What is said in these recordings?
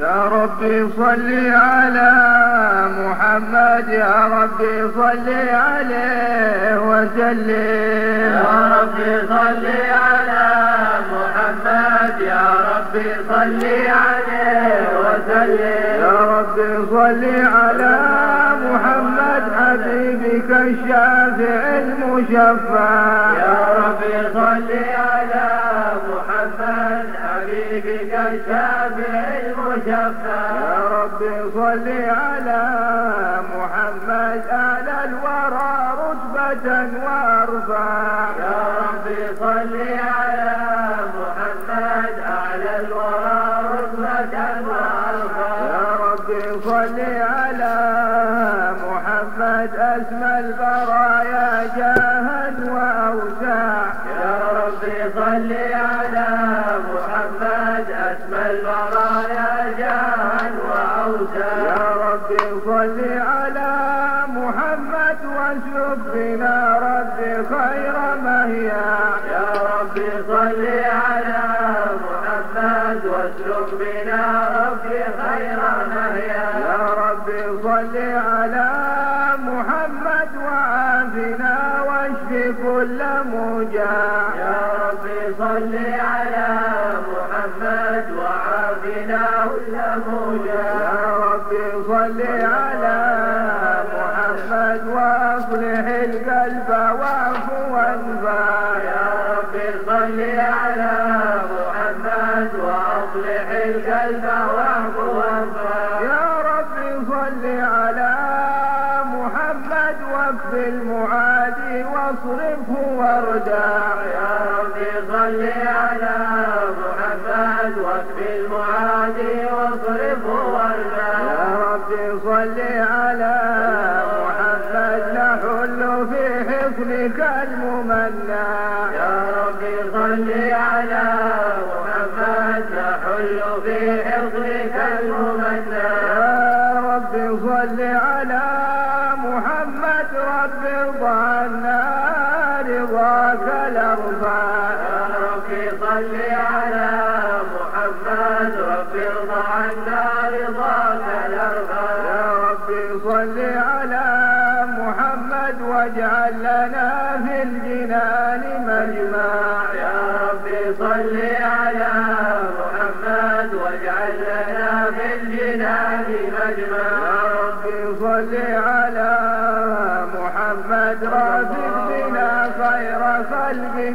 يا ربي صل على محمد يا ربي صل عليه وسلم. يا ربي صل على محمد يا ربي صل عليه وسلم. يا ربي صل على محمد حبيبك الشافع المشفع. يا ربي صل على محمد حبيبك الشافع وشفاعة يا ربي صلي على Amen.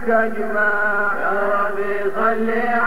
تجمع يا ربي صلي على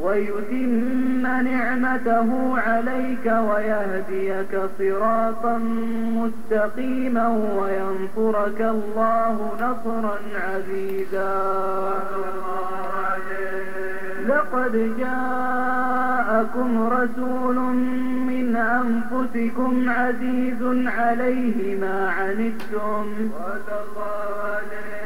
ويتم نعمته عليك ويهديك صراطا مستقيما وينصرك الله نصرا عزيزا. لقد جاءكم رسول من أنفسكم عزيز عليه ما عنتم. الله عليه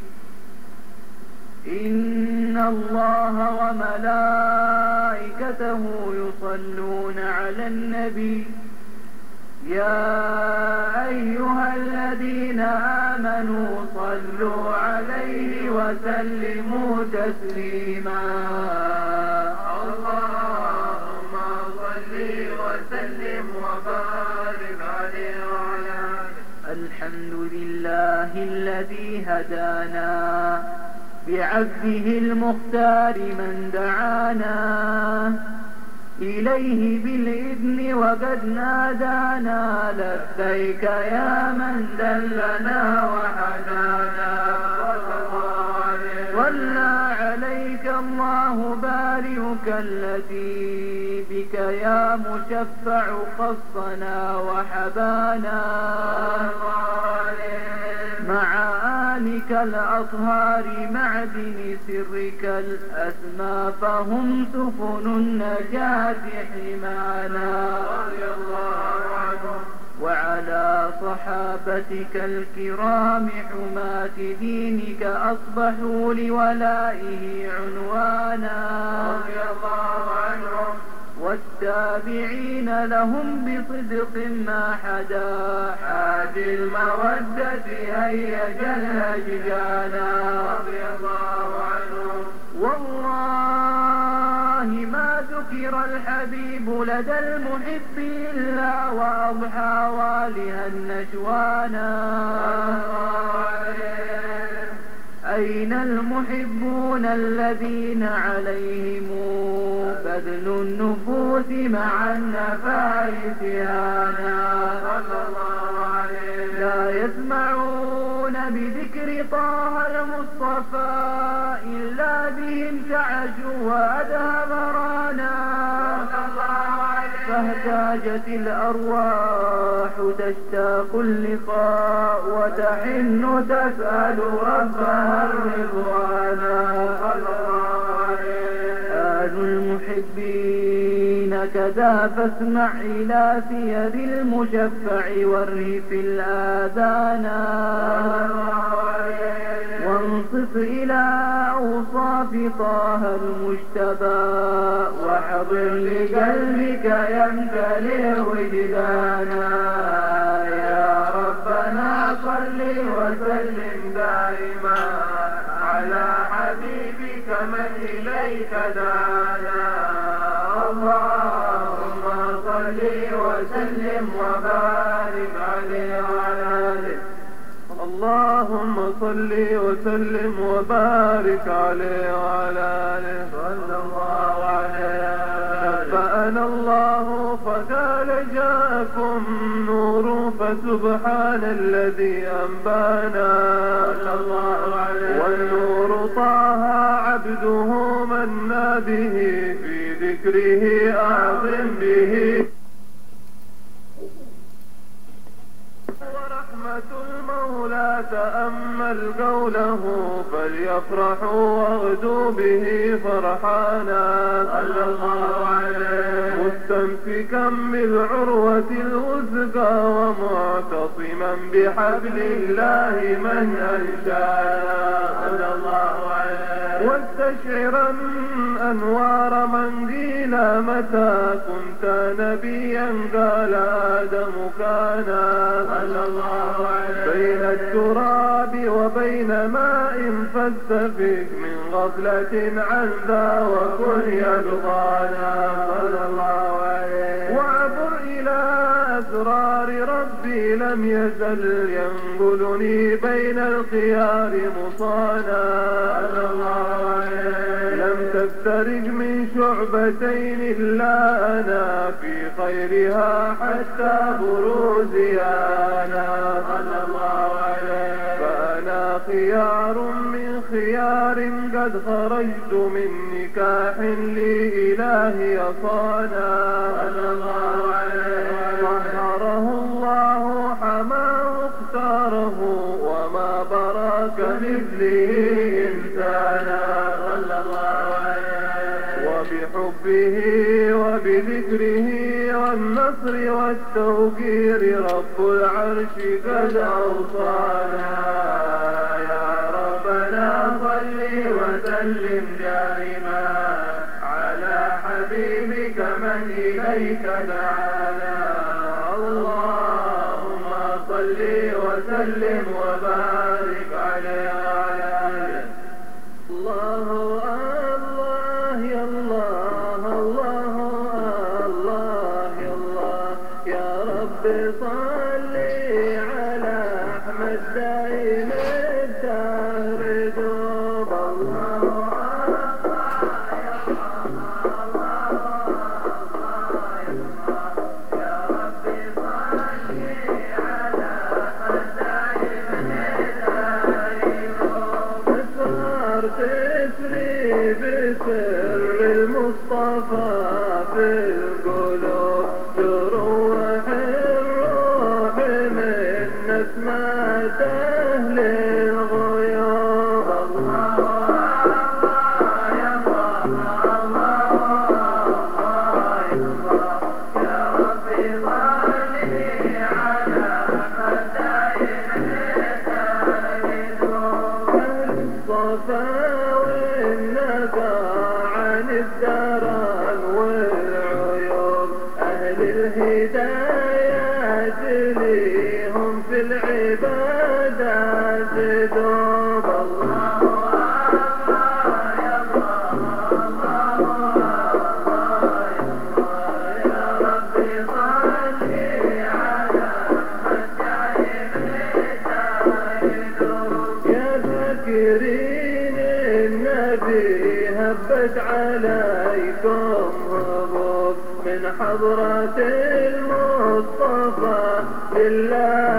إن الله وملائكته يصلون على النبي يا أيها الذين آمنوا صلوا عليه وسلموا تسليما. اللهم صل وسلم وبارك عليه وعلى الحمد لله الذي هدانا بعبده المختار من دعانا إليه بالإذن وقد نادانا لبيك يا من دلنا وحدانا صلى عليك الله بارئك الذي بك يا مشفع خصنا وحبانا مع آلك الأطهار معدن سرك الأسمى فهم سفن النجاة حمانا رضي الله عنهم وعلى صحابتك الكرام حماة دينك أصبحوا لولائه عنوانا. رضي الله عنهم والتابعين لهم بصدق ما حدا. حاج المودة هيج الهججانا رضي الله عنهم. والله ما ذكر الحبيب لدى المحب إلا وأضحى والها النشوانا أين المحبون الذين عليهم بذل النفوس مع النفائس هانا لا يسمعون بذكر طه المصطفى إلا بهم تعجوا وأذهب رانا. فاهتاجت الأرواح تشتاق اللقاء وتحن تسأل ربها عليه آل المحبين كذا فاسمع إلى سير المشفع والريف الآذانا وانصف إلى أوصاف طه المجتبى وحضر لقلبك يمتلئ وجدانا. يا ربنا صل وسلم دائما على حبيبك من إليك دانا. اللهم صل وسلم وبارك عليه وعلى آله. اللهم صل وسلم وبارك عليه وعلى آله صلى الله عليه. نبأنا الله فقال جاءكم نور فسبحان الذي أنبانا. والنور طه عبده منا به في ذكره أعظم به ورحمة المولى تأمل قوله فليفرحوا واغدوا به فرحانا. صلى الله عليه مستمسكا بالعروة الوثقى ومعتصما بحبل الله من أنشانا. صلى الله عليه واستشعرا أنوار من قيل متى كنت نبيا قال آدم كان صلى الله عليه بين التراب وبين ماء فاستفق من غفلة عن ذا وكن يلقانا صلى الله عليه وعبر إلى أسرار ربي لم يزل ينقلني بين الخيار مصانا. صلى الله شعبتين إلا أنا في خيرها حتى بروزي أنا صلى الله عليه. فأنا خيار من خيار قد خرجت من نكاح لي إلهي صانا والنصر والتوقير رب العرش قد أوصانا. المصطفى لله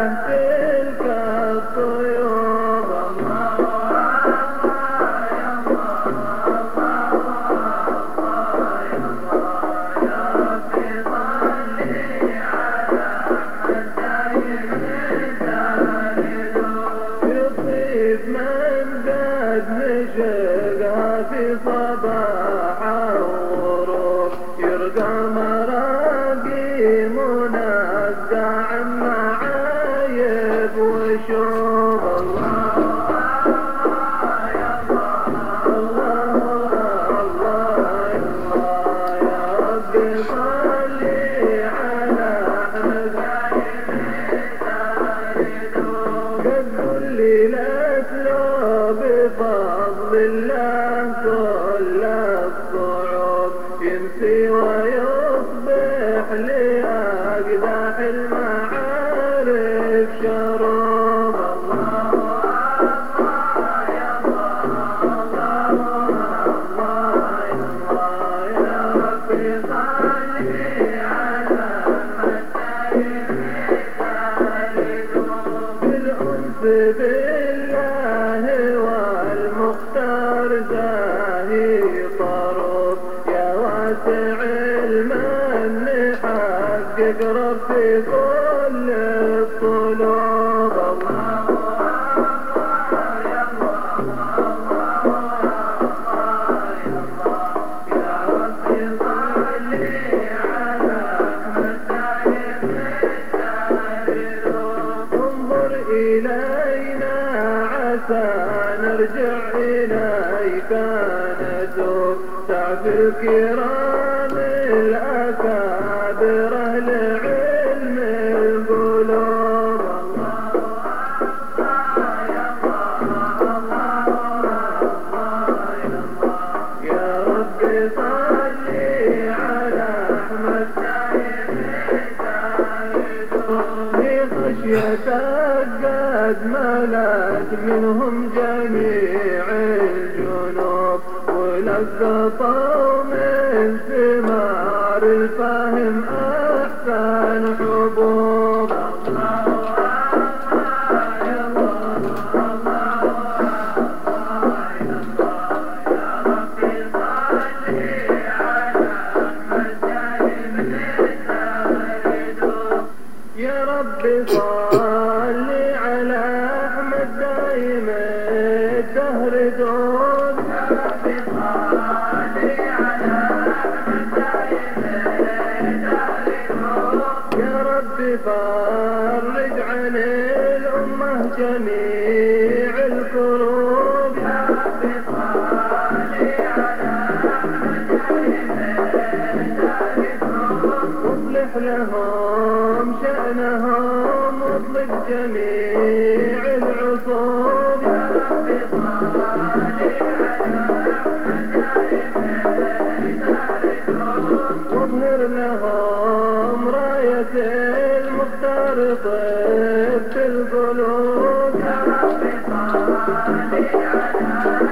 I'm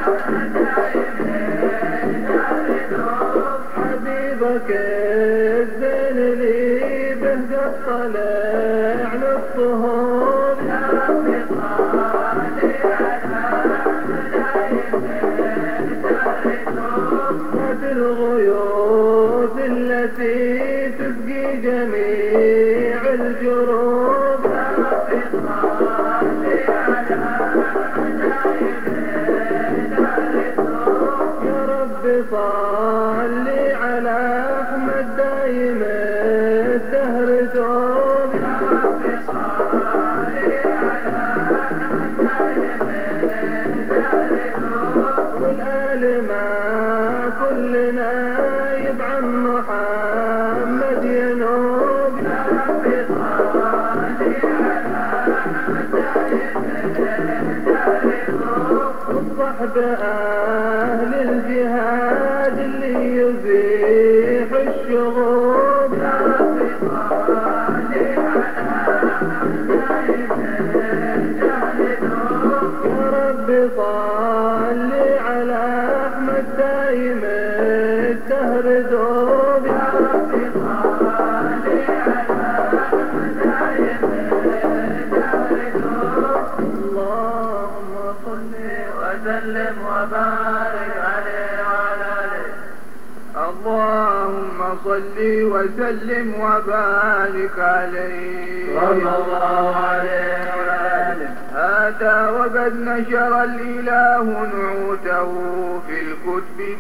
sorry.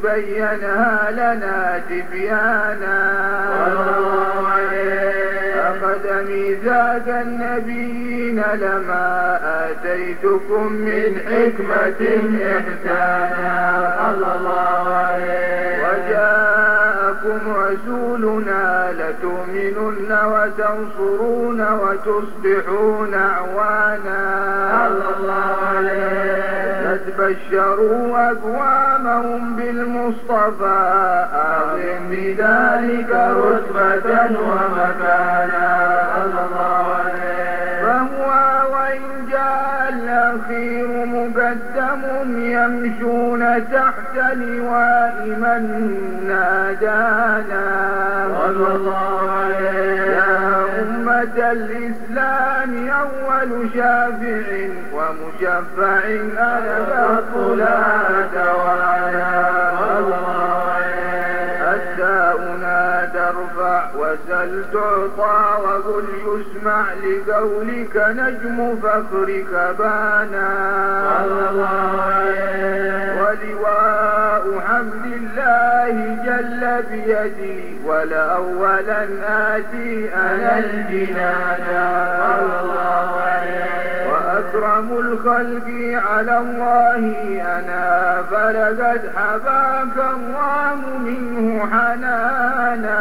بينها لنا تبيانا أخذ ميثاق النبيين لما آتيتكم من حكمة بشروا أقوامهم بالمصطفى. أعظم بذلك رتبة ومكانا. صلى الله عليه فهو وإن جاء الأخير مقدم يمشون تحت لواء من نادانا. صلى الله عليه يا أمة الإسلام. أول شافع ومشفع أنا لا توانا صلى الله ترفع وسل تعطى وقل يسمع لقولك نجم فخرك بانا. ولواء حمد الله جل بيدي ولأولا آتي أنا الجنان. صلى الله وأكرم الخلق على الله. أنا فلقد حباك الله منه حنانا.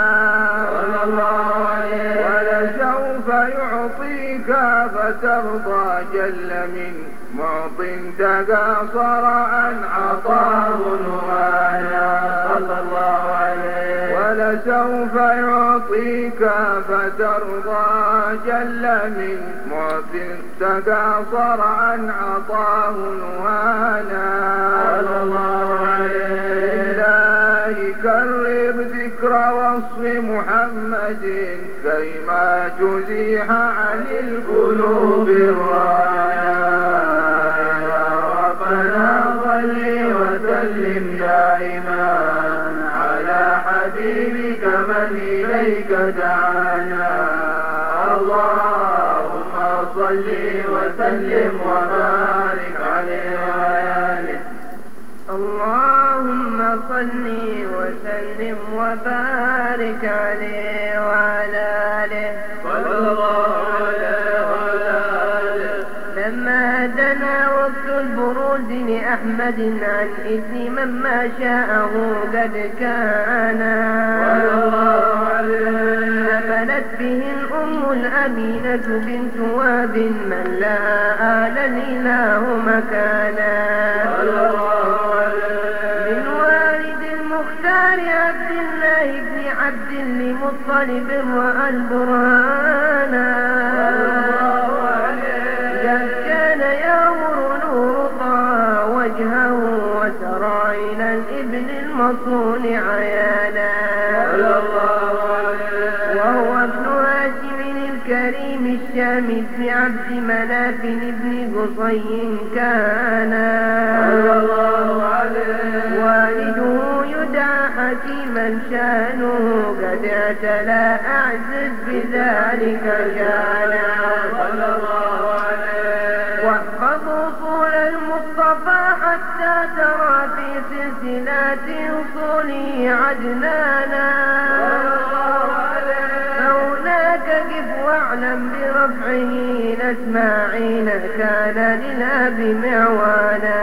صلى الله عليه ولسوف يعطيك فترضى جل من معط تقاصر عن عطاه نوانا صلى الله عليه ولسوف يعطيك فترضى جل من معط تقاصر عن عطاه نوانا صلى الله عليه. كرر ذكر وصف محمد كيما تزيح عن القلوب الرانا دعانا اللهم صل وسلم وبارك عليه وعلى آله اللهم صل وسلم. وبارك عليه وعلى آله صلى الله عليه وعلى آله لما دنا وقت البروز لأحمد عن إذن من ما شاءه قد كان. الأمينة بنت واب من لا آل الإله مكانا. من والد المختار عبد الله بن عبد لمطلب رأى مناف بن قصي كان والده يدعى حكيما شانه. قد اعتلى أعزز بذلك شانا. صلى الله عليه واحفظ اصول المصطفى حتى ترى في سلسلات أصوله عدنانا كان للاب معوانا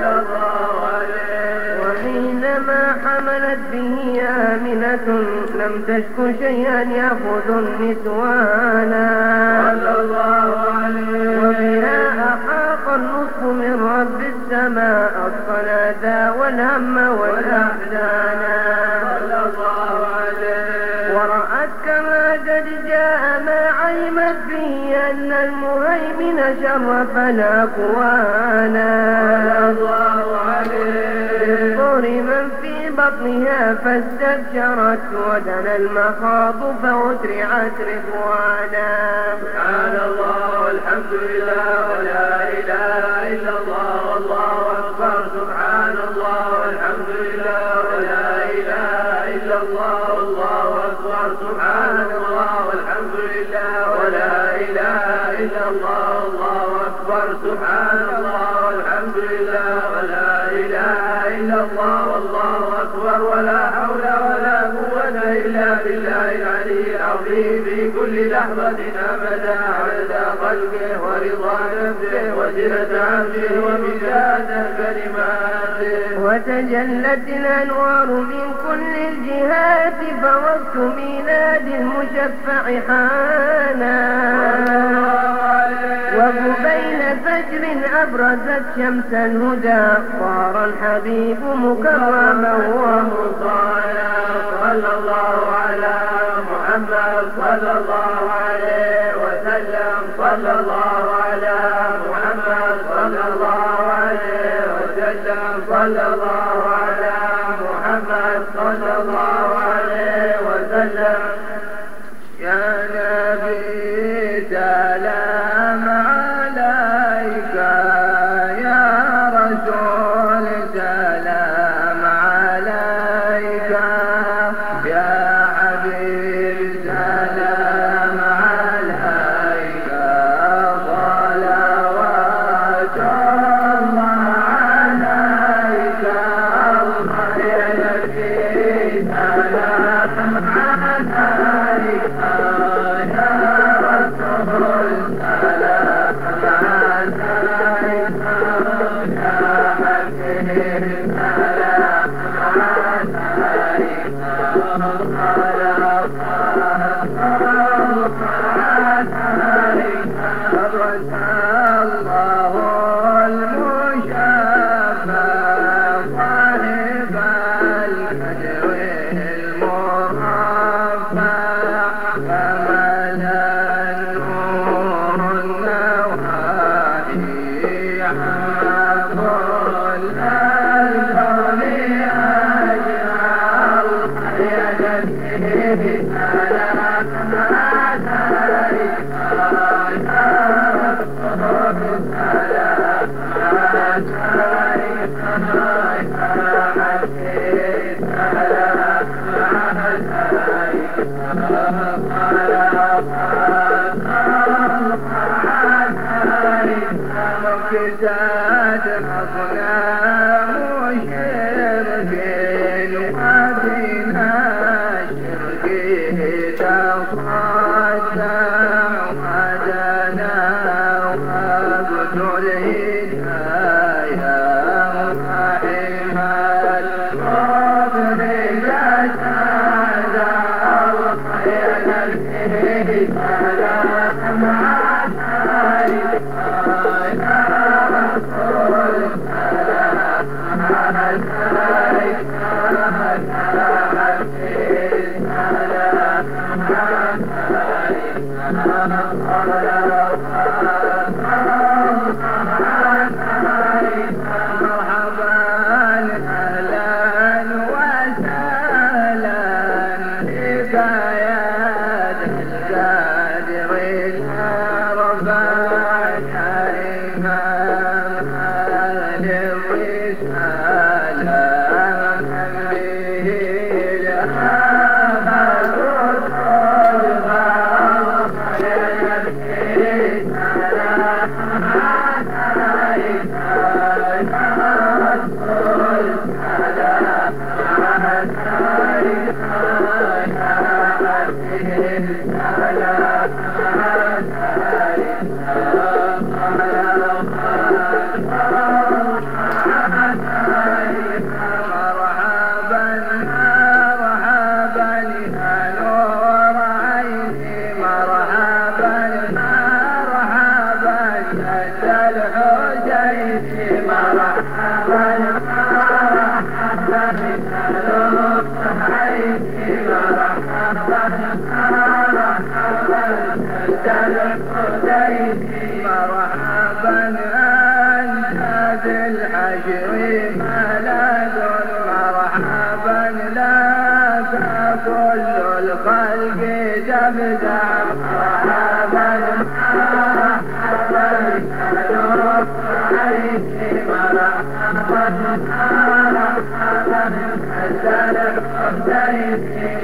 صلى الله عليه وحينما حملت به آمنة لم تشك شيئا يأخذ النسوانا. وبها أحاط النصف من رب السماء الصلاة والهم والأحزان. صلى الله عليه ورأت كما قد جاء ما علمت به أن المهيمن شرف الأكوانا بالطور من في بطنها فاستبشرت ودنا المخاض فأسرعت رضوانا. سبحان الله والحمد لله ولا إله إلا الله. عرشه ومداد كلماته وتجلت الأنوار من كل الجهات فوقت ميلاد المشفع حانا. وقبيل فجر أبرزت شمس الهدى. صار الحبيب مكرما ومصانا صلى الله على محمد صلى الله عليه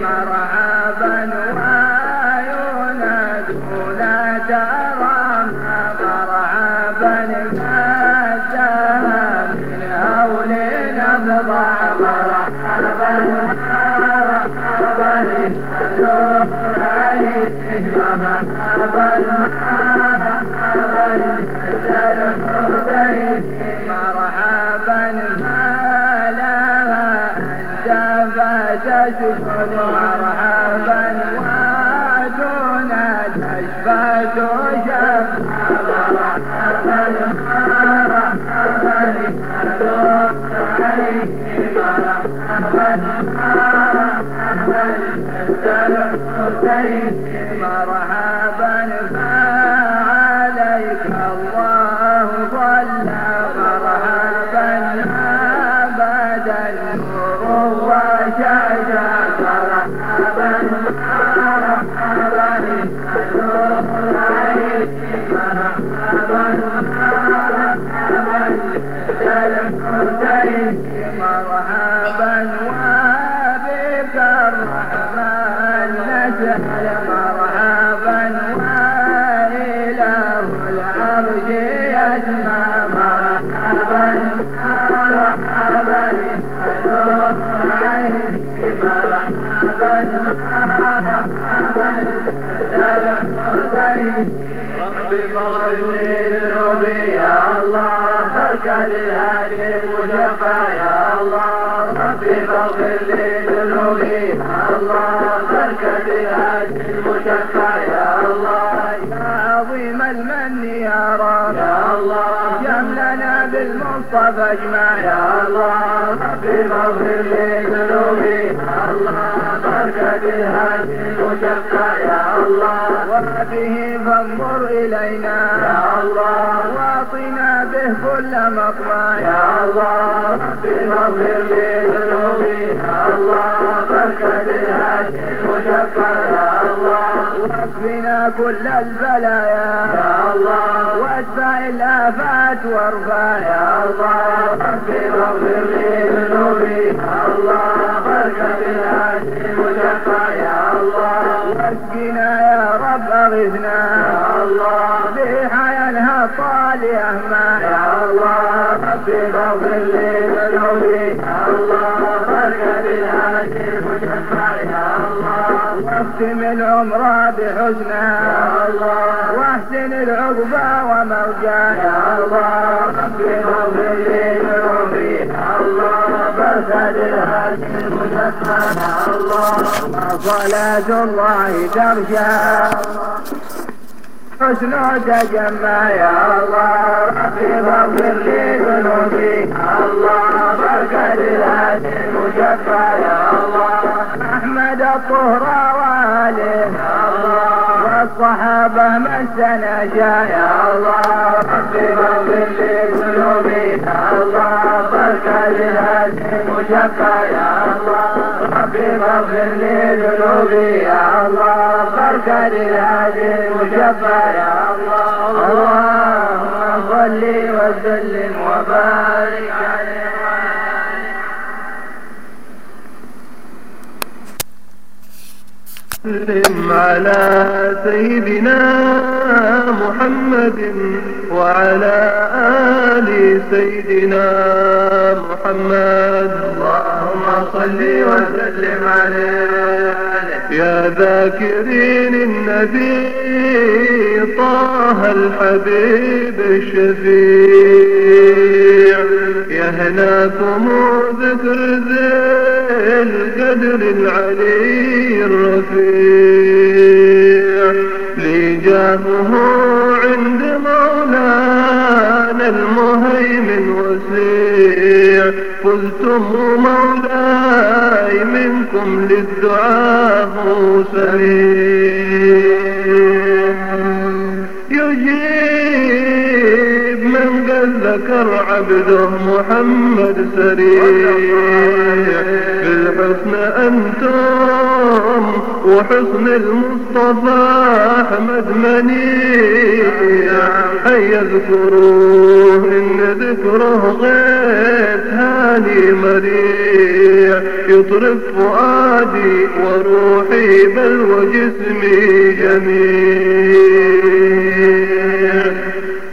مرا مرحبا هلا شفتك مرحبا وادنا تشفت Thank you. فاجمع يا الله ربي فاغفر لي ذنوبي. بركة الهادي المشفع يا الله وبه فانظر إلينا. يا الله وأعطنا به كل مطمع يا الله ربي فاغفر لي ذنوبي يا الله بركة الهادي المشفع يا الله وأكفنا كل البلايا. يا الله وأدفع الآفات وارفع. يا الله ربي واغفر لي ذنوبي. الله بركة الله ربي واغفر لي ذنوبي يا الله بركة بالهادي المشفع يا الله واختم العمر بحسنى يا الله واحسن العقبى ومرجع يا الله ربي اغفر لي ذنوبي يا الله بركة الهادي المشفع يا الله وصلاة الله ترجع. حسن تجمع يا الله ربي فاغفر لي ذنوبي الله بركة الهادي المشفع يا الله أحمد الطهر وآله يا الله والصحابة من سنجا يا الله لي ذنوبي يا الله بركة الهادي المشفع يا الله ربي فاغفر لي ذنوبي يا الله بركة الهادي المشفع يا الله. اللهم صل وسلم وبارك عليه سلم على سيدنا محمد وعلى آل سيدنا محمد. اللهم صل وسلم عليه. يا ذاكرين النبي طه الحبيب الشفيع يهناكم ذكر ذي القدر العلي الرفيع لجاهه عند مولانا المهيمن وسيع فزتم مولاي منكم للدعاء سميع يجيب من قد ذكر عبده محمد سريع بالحسن أنتم وحسن المصطفى أحمد منيع. هيا اذكروه إن ذكره غيث هاني مريع. يطرب فؤادي وروحي بل وجسمي جميع.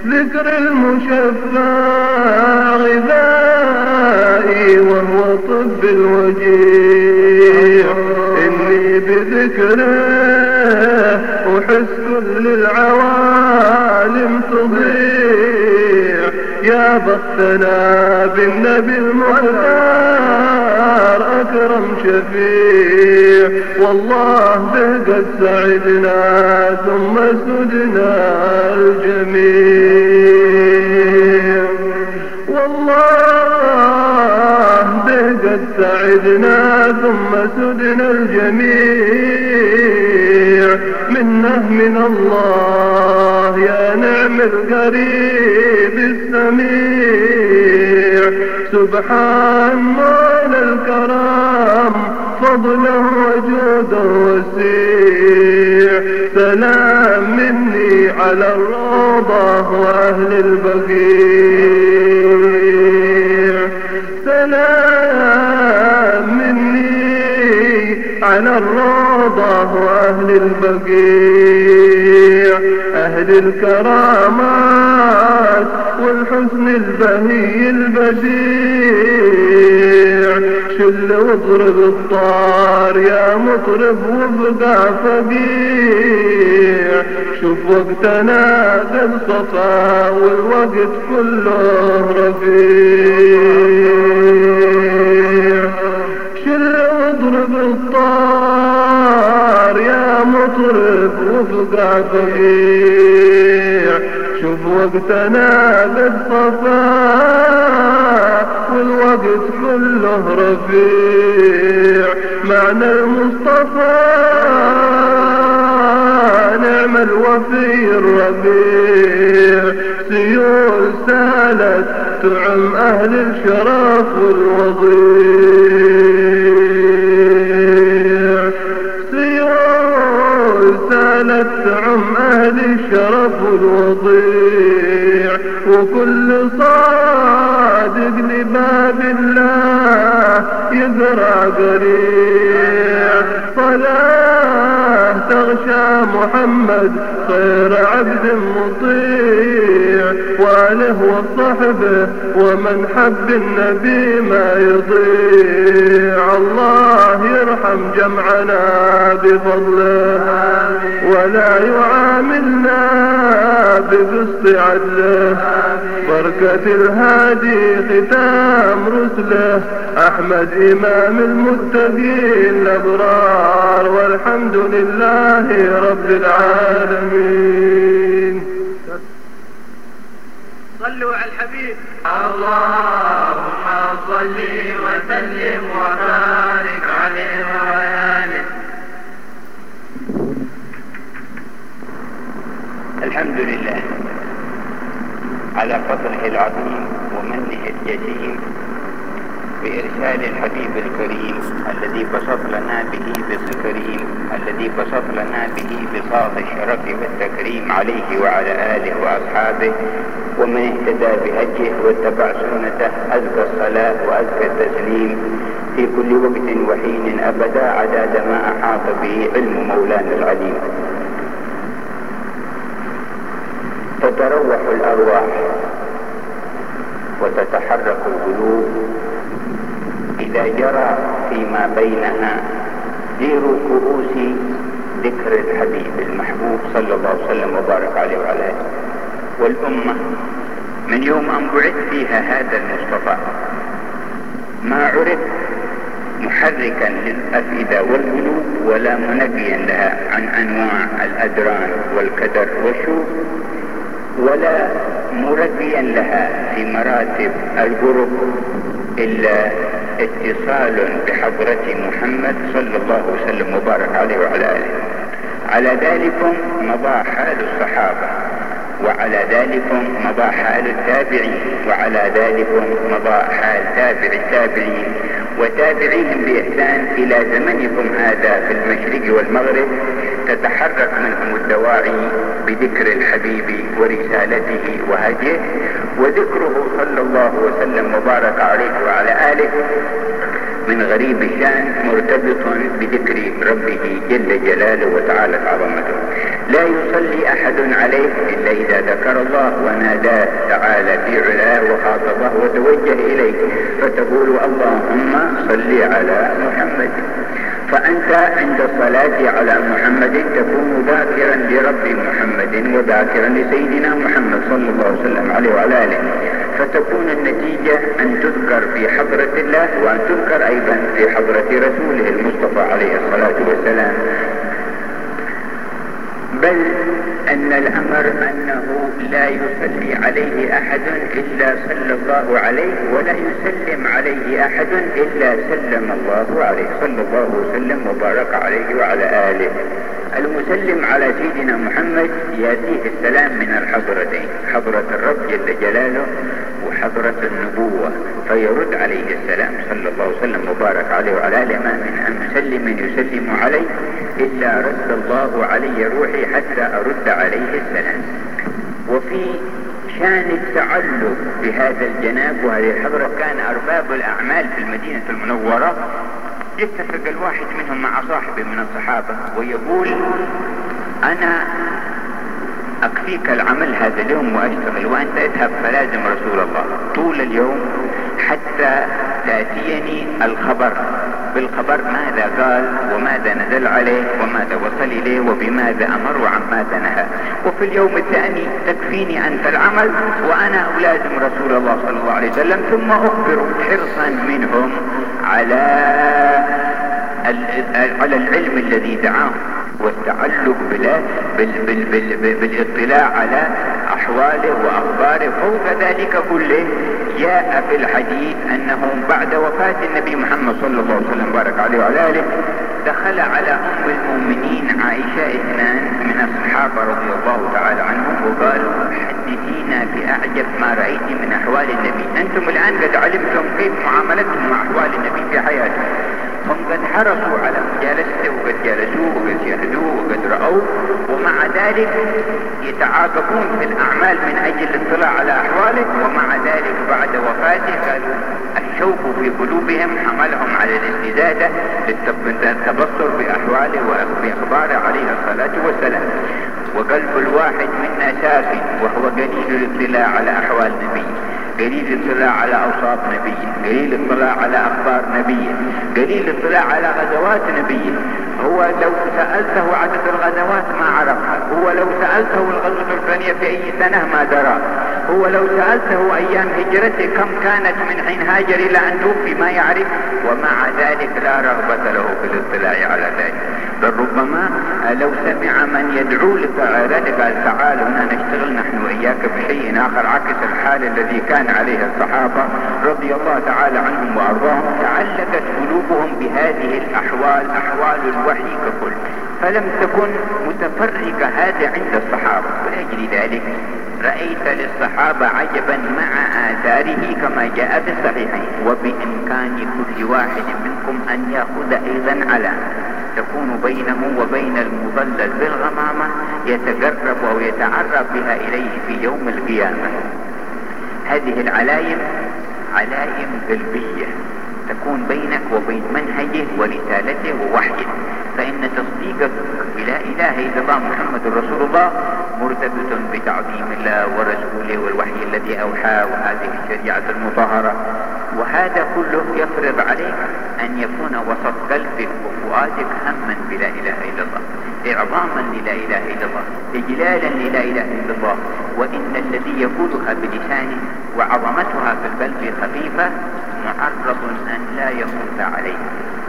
ذكر المشفى غذائي وهو طب الوجيع. إني بذكره أحس كل العوالم تضيع. يا بختنا بالنبي المختار أكرم شفيع. والله به قد سعدنا ثم سدنا الجميع. والله به قد سعدنا ثم سدنا الجميع. منه من الله يا نعم القريب السميع. سبحان مولى الكرام فضله وجوده وسيع. سلام مني على الروضة وأهل البقيع سلام مني على الروضة وأهل البقيع أهل الكرامات والحسن البهي البديع. شل واضرب الطار يا مطرب وابقى فقيع. شوف وقتنا قد صفا والوقت كله رفيع. شل واضرب الطار يا مطرب وابقى فقيع. وقتنا قد صفا والوقت كله رفيع. معنى المصطفى نعم الوفي الربيع سيول سالت تعم أهل الشرف والوضيع. حب النبي ما يضيع. الله يرحم جمعنا بفضله. ولا يعاملنا بقسط عدله. بركة الهادي ختام رسله. أحمد إمام المتقين الأبرار. والحمد لله رب العالمين. صلوا على الحبيب. اللهم صل وسلم وبارك عليه وعلى آله الحمد لله على فضله العظيم ومنه الجسيم بإرسال الحبيب الكريم الذي بسط لنا به بالكريم الذي بسط لنا به بصاغ الشرف والتكريم عليه وعلى آله وأصحابه ومن اهتدى بهجه واتبع سنته أزكى الصلاة وأزكى التسليم. في كل وقت وحين أبدا عداد ما أحاط به علم مولانا العليم. تتروح الأرواح وتتحرك القلوب إذا جرى فيما بينها دير كؤوس ذكر الحبيب المحبوب صلى الله عليه وسلم وبارك عليه وعلى آله. والأمة من يوم أن بعث فيها هذا المصطفى ما عرف محركا للأفئدة والقلوب ولا منقيا لها عن أنواع الأدران والكدر والشوق ولا مرقيا لها في مراتب القرب إلا اتصال بحضرة محمد صلى الله وسلم وبارك عليه وعلى آله. على ذلك مضى حال الصحابة وعلى ذلك مضى حال التابعين وعلى ذلك مضى حال تابع التابعين. وتابعيهم بإحسان إلى زمنكم هذا في المشرق والمغرب تتحرك منهم الدواعي بذكر الحبيب ورسالته وهديه وذكره صلى الله وسلم وبارك عليه وعلى آله من غريب الشان مرتبط بذكر ربه جل جلاله وتعالى عظمته. لا يصلي أحد عليه إلا إذا ذكر الله وناداه تعالى في علاه وخاطبه وتوجه إليه فتقول اللهم صل على محمد. فأنت عند الصلاة على محمد تكون ذاكرا لرب محمد وذاكرا لسيدنا محمد صلى الله عليه وسلم عليه وعلى آله. فتكون النتيجة أن تذكر في حضرة الله وأن تذكر أيضا في حضرة رسوله المصطفى عليه الصلاة والسلام. بل أن الأمر أنه لا يصلي عليه أحد إلا صلى الله عليه ولا يسلم عليه أحد إلا سلم الله عليه. صلى الله وسلم وبارك عليه وعلى آله. المسلم على سيدنا محمد يأتيه السلام من الحضرتين. حضرة الرب جل جلاله وحضرة النبوة فيرد عليه السلام صلى الله عليه وسلم وبارك عليه وعلى آله ما من مسلم يسلم عليه إلا رد الله علي روحي حتى أرد عليه السلام. وفي شان التعلق بهذا الجناب وهذه الحضرة كان أرباب الأعمال في المدينة المنورة يتفق الواحد منهم مع صاحبه من الصحابة ويقول أنا أكفيك العمل هذا اليوم وأشتغل وأنت اذهب فلازم رسول الله. طول اليوم حتى تأتيني الخبر. بالخبر ماذا قال وماذا نزل عليه وماذا وصل إليه وبماذا أمر وعن ماذا نهى وفي اليوم الثاني تكفيني أنت العمل وأنا ألازم رسول الله صلى الله عليه وسلم ثم أخبر حرصا منهم على على العلم الذي دعاهم والتعلق بال بال بال بالاطلاع على أحواله وأخباره. فوق ذلك كله جاء في الحديث أنه بعد وفاة النبي محمد صلى الله عليه وسلم بارك عليه وعلى آله دخل على أم المؤمنين عائشة اثنان من الصحابة رضي الله تعالى عنهم وقالوا حدثينا بأعجب ما رأيت من أحوال النبي. أنتم الآن قد علمتم كيف معاملتهم مع أحوال النبي في حياته هم قد حرصوا على مجالسته وقد جالسوه وقد شاهدوه وقد رأوه ومع ذلك يتعاقبون في الأعمال من أجل الاطلاع على أحواله ومع ذلك بعد وفاته قالوا الشوق في قلوبهم حملهم على الاستزادة للتبصر بأحواله وبأخباره عليه الصلاة والسلام. وقلب الواحد منا ساكن وهو قليل الاطلاع على أحوال نبيه قليل الاطلاع على أوصاف نبيه قليل الاطلاع على أخبار نبيه قليل الاطلاع على غزوات نبيه. هو لو سألته عدد الغزوات ما عرفها هو لو سألته الغزوة الفلانية في أي سنة ما درى هو لو سألته أيام هجرته كم كانت من حين هاجر إلى أن توفي ما يعرف ومع ذلك لا رغبة له في الاطلاع على ذلك. بل ربما لو سمع من يدعو لذلك قال تعالوا هنا نشتغل نحن وإياك بشيء آخر عكس الحال الذي كان عليه الصحابة رضي الله تعالى عنهم وأرضاهم تعلقت قلوبهم بهذه الأحوال أحوال الوحي ككل. فلم تكن متفرقة هذا عند الصحابة ولأجل ذلك. رأيت للصحابة عجبا مع آثار يساره كما جاء في الصحيحين وبإمكان كل واحد منكم أن يأخذ أيضا علامة تكون بينه وبين المضلل بالغمامة يتقرب أو يتعرف بها إليه في يوم القيامة. هذه العلايم علائم قلبية. تكون بينك وبين منهجه ورسالته ووحيه. فإن تصديقك بلا إله إلا الله محمد رسول الله مرتبط بتعظيم الله ورسوله والوحي الذي أوحاه وهذه الشريعة المطهرة. وهذا كله يفرض عليك أن يكون وسط قلبك وفؤادك هما بلا إله إلا الله إعظاما للا إله إلا الله إجلالا للا إله إلا الله. وإن الذي يقولها بلسانه وعظمتها في القلب خفيفة معرض أن لا يموت عليه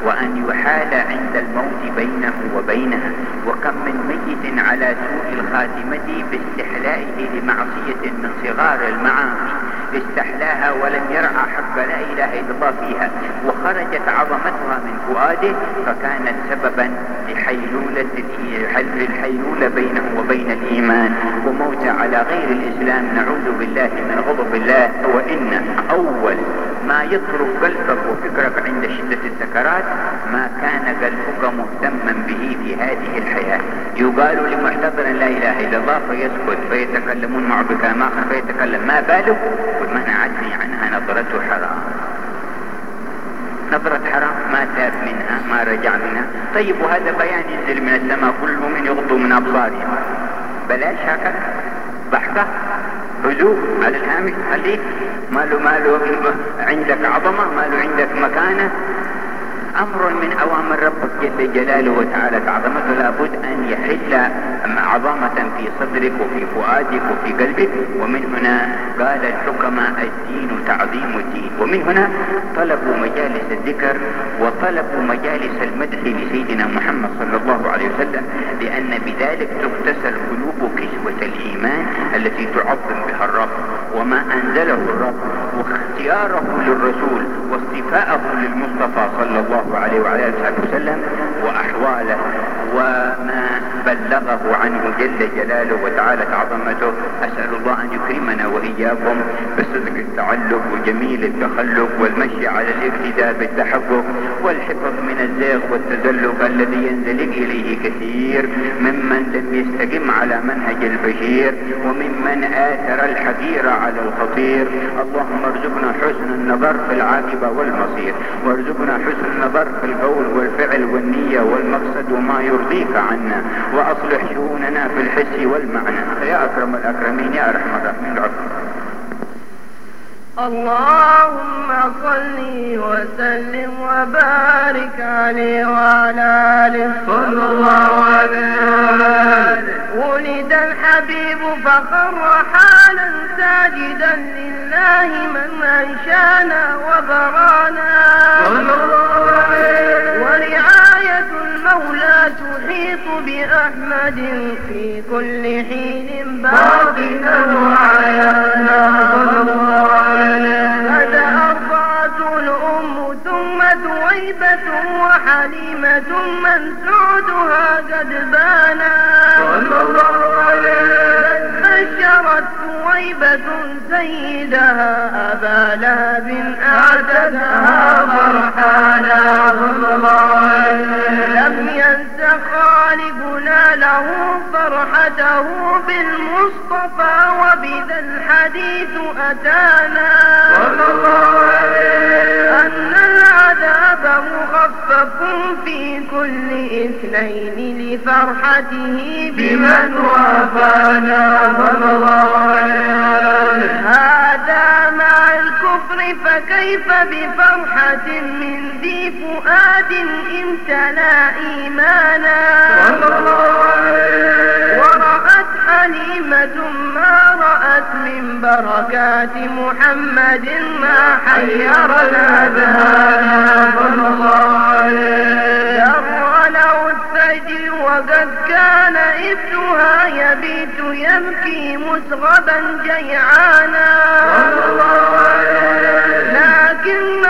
وأن يحال عند الموت بينه وبينها. وكم من ميت على سوء الخاتمة باستحلائه لمعصية من صغار المعاصي استحلاها ولم يرعى حق لا إله إلا الله فيها وخرجت عظمتها من فؤاده فكانت سببا لحيلولة الحيلولة بينه وبين الإيمان. وموت على غير الإسلام نعوذ بالله من غضب الله. وإن أول ما يطرق قلبك وفكرك عند شدة السكرات ما كان قلبك مهتما به في هذه الحياة. يقال لمحتضر لا إله إلا الله فيسكت فيتكلمون معه بكلام فيتكلم. ما باله منعتني عنها نظرته حرام. نظرة حرام؟ ما تاب منها ما رجع منها. طيب وهذا بيان ينزل من السماء كل من يغضوا من أبصارهم بلاش هكذا. ضحكة هدوء على الهامش خليك. ماله ماله عندك عظمة ماله عندك مكانة. أمر من أوامر ربك جل جلاله وتعالى عظمته لابد أن يحل عظمة في صدرك وفي فؤادك وفي قلبك. ومن هنا قال الحكماء الدين تعظيم الدين. ومن هنا طلبوا مجالس الذكر وطلبوا مجالس المدح لسيدنا محمد صلى الله عليه وسلم لأن بذلك تغتسل قلوب كسوة الإيمان التي تعظم بها الرب. وما أنزله الرب واختياره للرسول واصطفاءه للمصطفى صلى الله عليه وعلى آله وسلم وأحواله وما بلغه عنه جل جلاله وتعالى عظمته أسأل الله أن يكرمنا وإياكم بصدق التعلق وجميل التخلق والمشي على الاقتداء بالتحقق والحفظ من الزيغ والتزلق الذي ينزلق إليه كثير ممن لم يستقم على منهج البشير وممن آثر الحقير على الخطير. اللهم ارزقنا حسن النظر في العاقبة والمصير وارزقنا حسن النظر في القول والفعل والنية والمقصد وما يرضيك عنا. واصلح شؤوننا في الحس والمعنى. يا أكرم الأكرمين يا أرحم الراحمين اللهم صل وسلم وبارك عليه وعلى آله. صلى الله عليه ولد الحبيب فخر حالا ساجدا لله من أنشانا وبرانا. صلى الله عليه ورعاية المولى تحيط بأحمد في كل حين باطنا وعيانا صلى الله ثويبة وحليمة من سعدها قد بانا صلى الله عليه بشرت ثويبة سيدها أبا لهب أعتدها فرحانا. صلى الله عليه لم ينس خالقنا له فرحته بالمصطفى وبذا الحديث أتانا. صلى الله عليه مخفف في كل اثنين لفرحته بمن وافانا صلى الله عليه وسلم هذا مع الكفر فكيف بفرحة من ذي فؤاد امتلأ إيمانا؟ ورأت حليمة ما رأت من بركات محمد ما حير الأذهان صلى له الثجر وقد كان إبتها يبيت يبكي مسغبا جيعانا. لكنه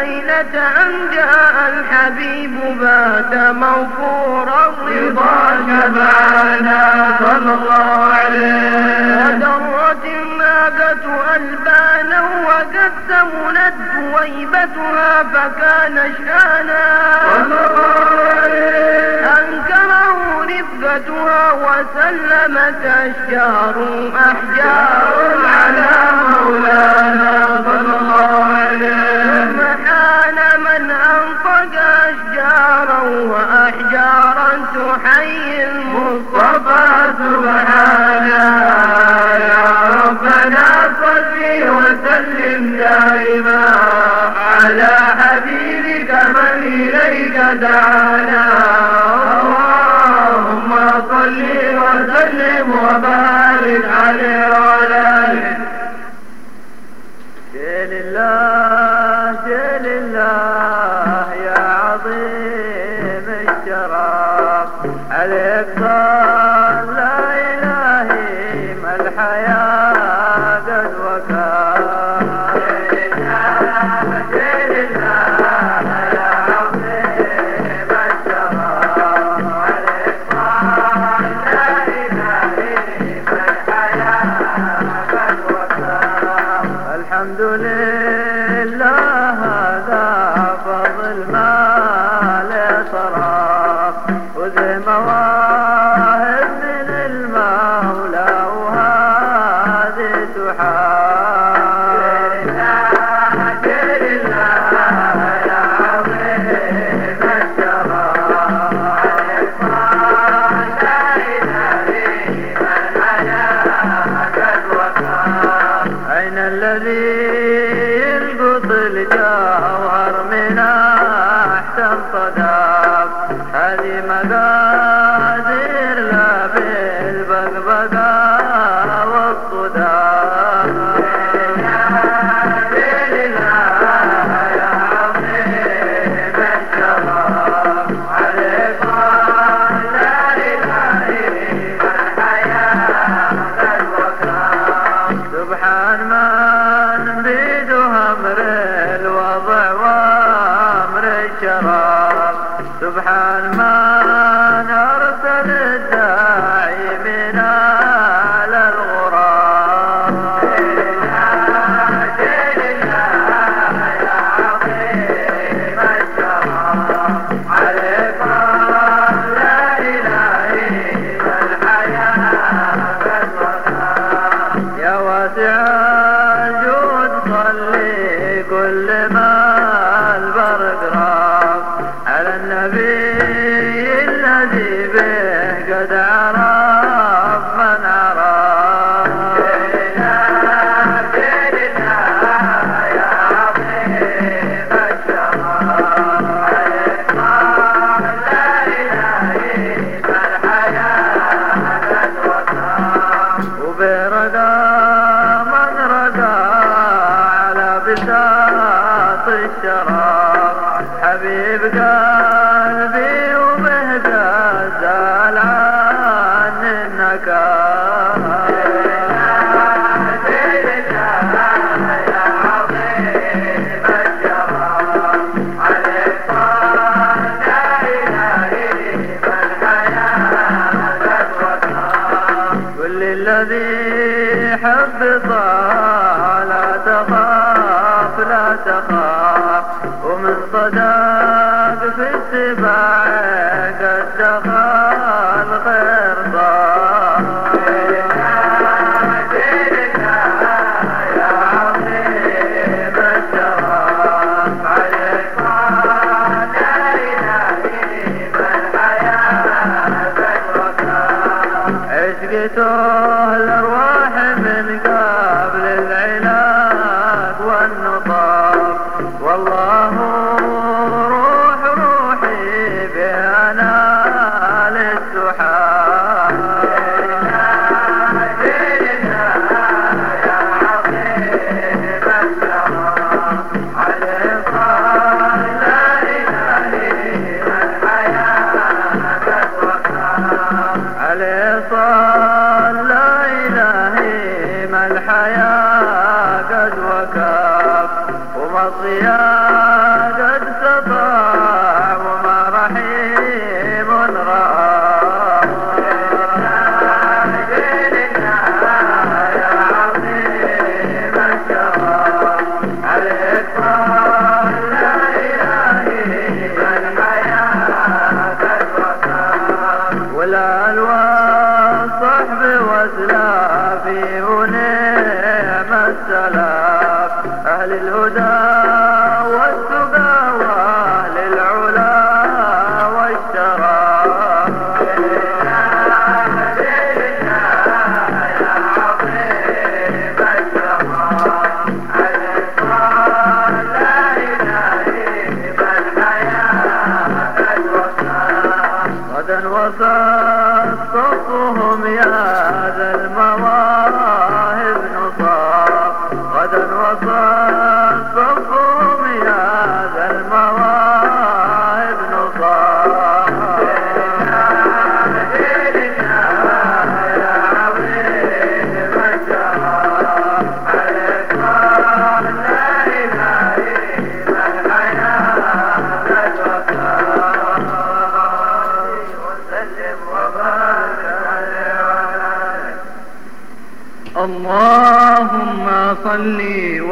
ليلة أن جاء الحبيب بات موفورا رضاك بعدا صلى الله عليه ودرت الناقة ألبانا وقد سمنت ذويبتها فكان شأنا صلى الله عليه أنكره رفقتها وسلمت أشجار أحجار على مولانا على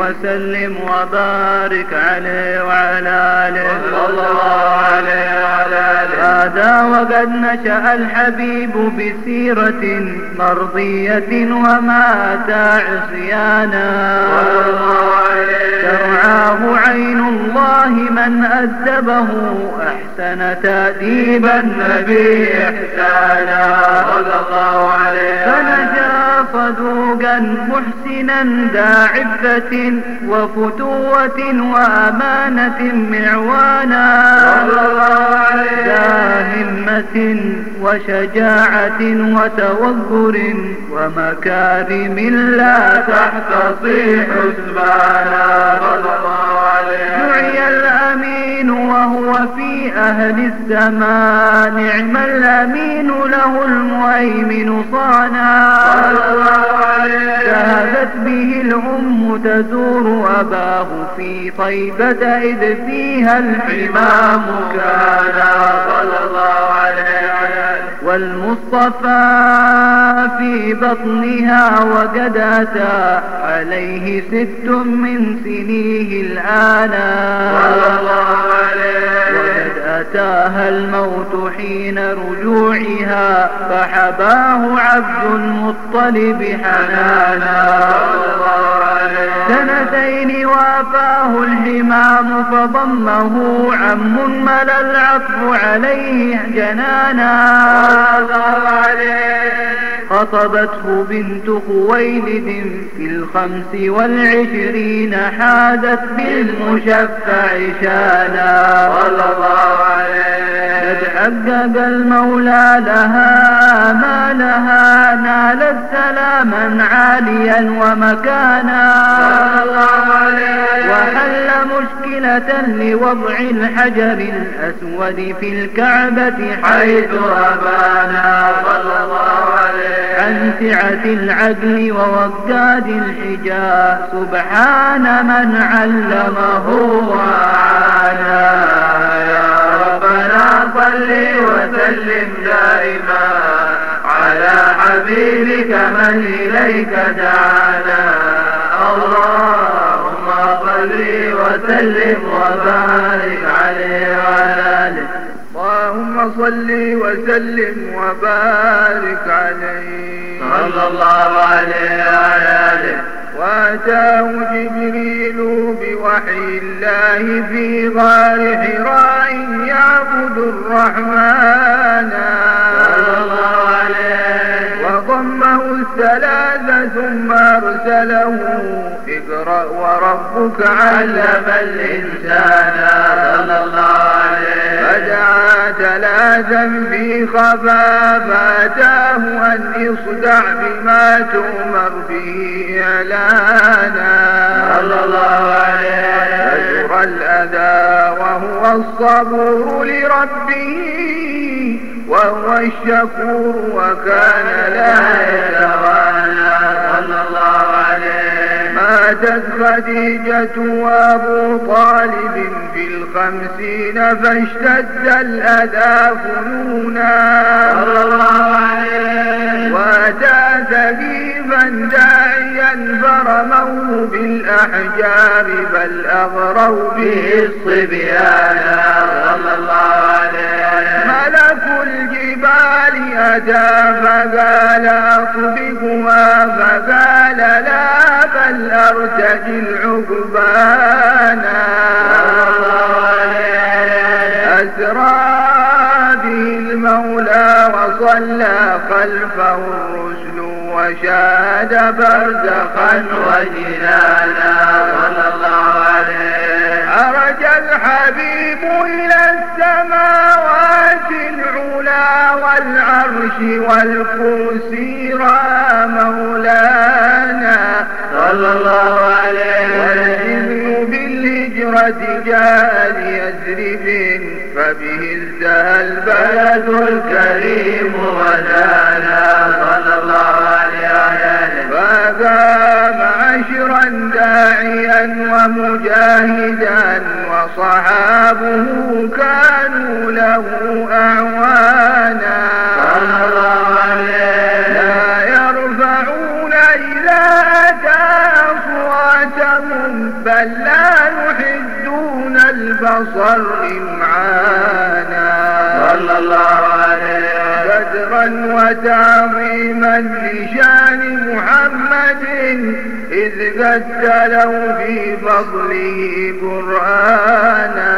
وسلم وبارك عليه وعلى آله. صلى الله عليه وعلى آله هذا وقد نشأ الحبيب بسيرة مرضية عصيانا. صلى الله عليه ترعاه عين الله من أدبه أحسن تأديب النبي إحسانا. صلى الله عليه فنجا صدوقا محسنا ذا عفة وفتوة وأمانة معوانا. ذا همة وشجاعة وتوغر ومكارم لا تحتصي حسبانا. دعي الأمين وهو في أهل السماء. نعم الأمين له المؤيمن صانا ذهبت به الأم تزور أباه في طيبة إذ فيها الحمام كان آله والمصطفى في بطنها وقد أتى عليه ست من سنيه الآن. وقد أتاها الموت حين رجوعها فحباه عبد المطلب حنانا. سنتين وافاه الحمام فضمه عم ملا العطف عليه جنانا. خطبته بنت خويلد في الخمس والعشرين حادت بالمشفع شانا. صلى الله قد عليه حقق المولى لها ما لها نالت سلاما عاليا ومكانا. صلى الله عليه. وحل مشكلة لوضع الحجر الأسود في الكعبة حيث أبانا صلى الله عليه عن سعة العدل ووقاد الحجاب. سبحان من علمه وعانا. يا ربنا صل وسلم دائما على حبيبك من إليك دعانا. اللهم صل وسلم وبارك عليه وعلى آله. اللهم صل وسلم وبارك عليه. صلى الله عليه وعلى آله. وآتاه جبريل بوحي الله في غار حراء يعبد الرحمن. صلى الله الثلاثة ثم أرسله اقرأ وربك علم الإنسان صلى الله عليه فدعا ثلاثا في خفا فأتاه أن يصدع بما تؤمر به إعلانا صلى الله عليه فجر الأذى وهو الصبور لربه. وهو الشكور وكان لا يتوانى صلى الله عليه ماتت خديجة وأبو طالب في الخمسين فاشتد الأذى فنونا وأتى ثقيفا داعيا فرموه بالأحجار بل أغروا به به الصبيان. صلى الله عليه ملك الجبال أتى فقال أطبقها فقال لا بل أرتجي العقبانا. أسرى به المولى وصلى خلفه الرسل وشاد برزخا وجنانا والكرسي رأى مولانا صلى الله عليه والإذن بالهجرة جاء ليثرب فبه ازدهى البلد الكريم ودانا صلى الله عليه وسلم. فقام عشرا داعيا ومجاهدا وصحابه بل لا يحدون البصر إمعانا. صلى الله عليه بدرا وتعظيما لشان محمد إذ قد تلوا في فضله قرآنا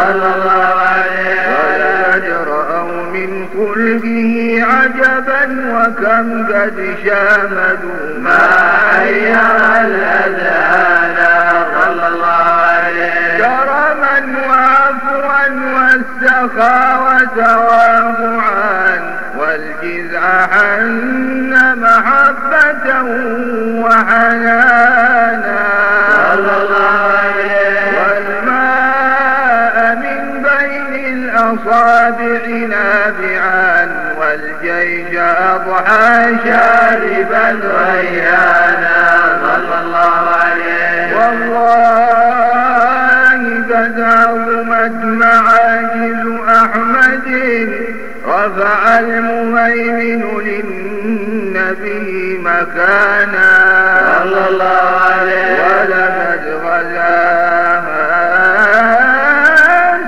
صلى الله عليه ولقد رأوا من خلقه عجبا وكم قد شامدوا. ما حير الأذان والسخاوة وافعا والجزع حن محبة وحنانا. والماء من بين الأصابع نابعا والجيش أضحى شاربا ريانا المهيمن للنبي مكانا. صلى الله عليه ولقد غزاها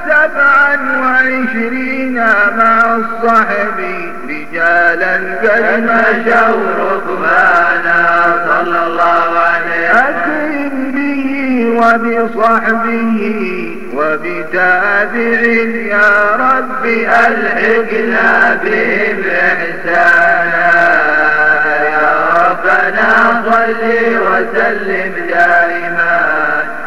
سبعا وعشرين مع الصحب رجالا قد مشوا ركبانا صلى الله عليه أكرم به وبصحبه وبتابع يا رب ألحقنا بهم إحسانا يا ربنا صل وسلم دائما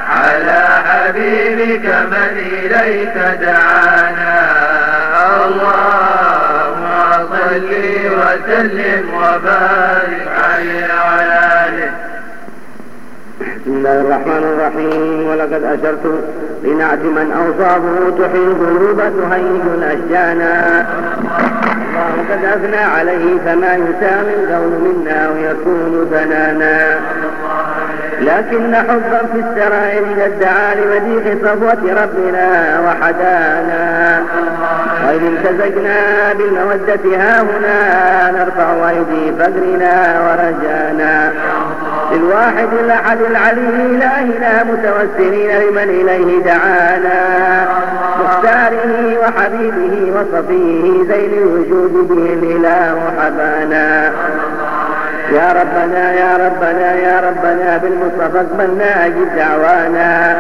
على حبيبك من إليك دعانا. اللهم صل وسلم وبارك عليه بسم الله الرحمن الرحيم ولقد أشرت لنعت من أوصافه تحيي القلوب تهيج الأشجانا الله قد أثنى عليه فما يسامي القول منا ويكون ثنانا لكن حبا في السرائر جدعا لمديح صفوة ربنا وحدانا. وإذ التزقنا بالمودة ها هنا نرفع أيدي فقرنا ورجانا. للواحد الأحد العلي إلهنا متوسلين لمن إليه دعانا. مختاره وحبيبه وصفيه زين الوجود به الإله حبانا يا ربنا يا ربنا يا ربنا بالمصطفى اقبلنا أجب دعوانا.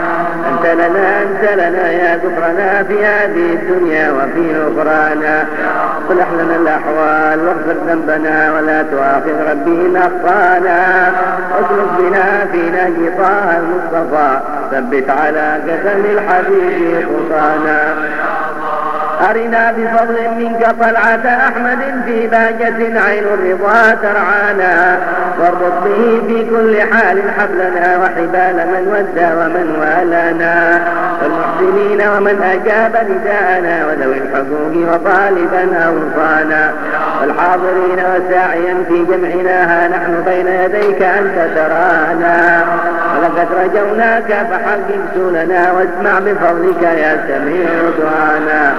أنت لنا أنت لنا يا كفرنا في هذه الدنيا وفي أخرانا. اصلح لنا الأحوال واغفر ذنبنا ولا تؤاخذ ربي ان اخطانا اسلك بنا في نهج طه المصطفى. ثبت على قدم الحبيب خطانا أرنا بفضل منك طلعة أحمد في باجة عين الرضا ترعانا واربط به في كل حال حبلنا وحبال من ودى ومن والانا. والمحسنين ومن أجاب نداءنا وذوي الحقوق وطالبا أوصانا والحاضرين وساعيا في جمعنا ها نحن بين يديك أنت ترانا. ولقد رجوناك فحقق سولنا واسمع بفضلك يا سميع دعانا.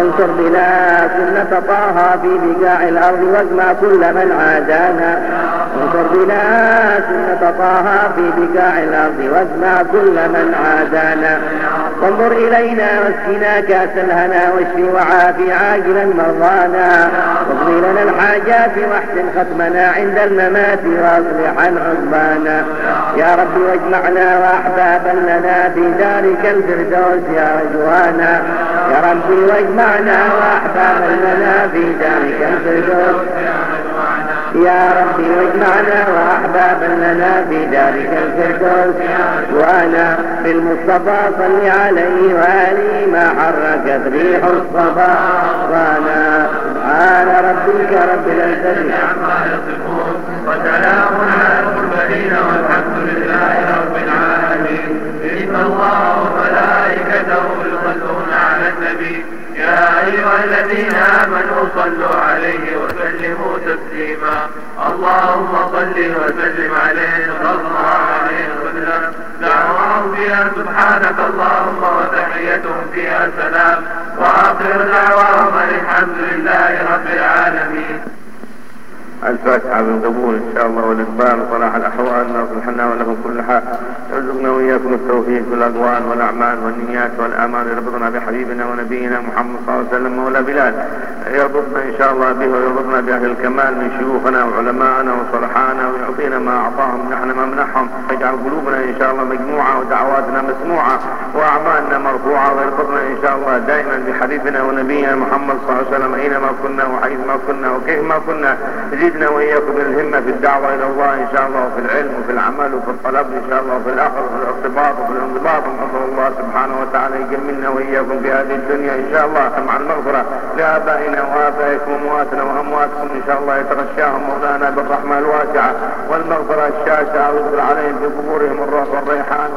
انصر بنا سنة طه في بقاع الأرض واجمع كل من عادانا. انصر بنا سنة طه في بقاع الأرض واجمع كل من عادانا. وانظر إلينا واسقنا كأس الهنا واشفي وعافي عاجلا مرضانا. واقضي لنا الحاجات واحسن ختمنا عند الممات واصلحا عقبانا يا رب واجمعنا وأحبابا لنا في دارك الفردوس يا رجوانا. يا رب واجمعنا وأحبابا لنا في دارك الفردوس يا ربي واجمعنا وأحبابا لنا في دارك الفردوس وأنا بالمصطفى صل عليه وآله ما حركت ريح الصبا وأنا سبحان ربك رب العزة. عما يصفون وسلام على المرسلين والحمد لله رب العالمين. إن الله وملائكته يصلون على النبي. يا أيها الذين آمنوا صلوا عليه وسلموا تسليما. اللهم صل وسلم عليه وسلم. دعواهم فيها سبحانك اللهم وتحيتهم فيها سلام وآخر دعواهم الحمد لله رب العالمين. الفاتحة بالقبول إن شاء الله والإقبال وصلاح الأحوال. نصلح لنا ولكم كل حال. ارزقنا وإياكم التوفيق في الأقوال والأعمال والنيات والآمال. يربطنا بحبيبنا ونبينا محمد صلى الله عليه وسلم مولى بلال. يربطنا إن شاء الله به ويربطنا بأهل الكمال من شيوخنا وعلمائنا وصلحانا ويعطينا ما أعطاهم. نحن ما منحهم يجعل قلوبنا إن شاء الله مجموعة ودعواتنا مسموعة وأعمالنا مرفوعة. ويربطنا إن شاء الله دائما بحبيبنا ونبينا محمد صلى الله عليه وسلم أينما كنا وحيث ما كنا وكيف ما كنا. زدنا وإياكم الهمة في الدعوة إلى الله إن شاء الله وفي العلم وفي العمل وفي الطلب إن شاء الله وفي الأخذ وفي الارتباط وفي الانضباط. ونسأل الله سبحانه وتعالى يجملنا وإياكم في هذه الدنيا إن شاء الله مع المغفرة لآبائنا وآبائكم وأمواتنا وأمواتكم. إن شاء الله يتغشاهم مولانا بالرحمة الواسعة والمغفرة الشاسعة ويدخل عليهم في قبورهم الروح والريحان.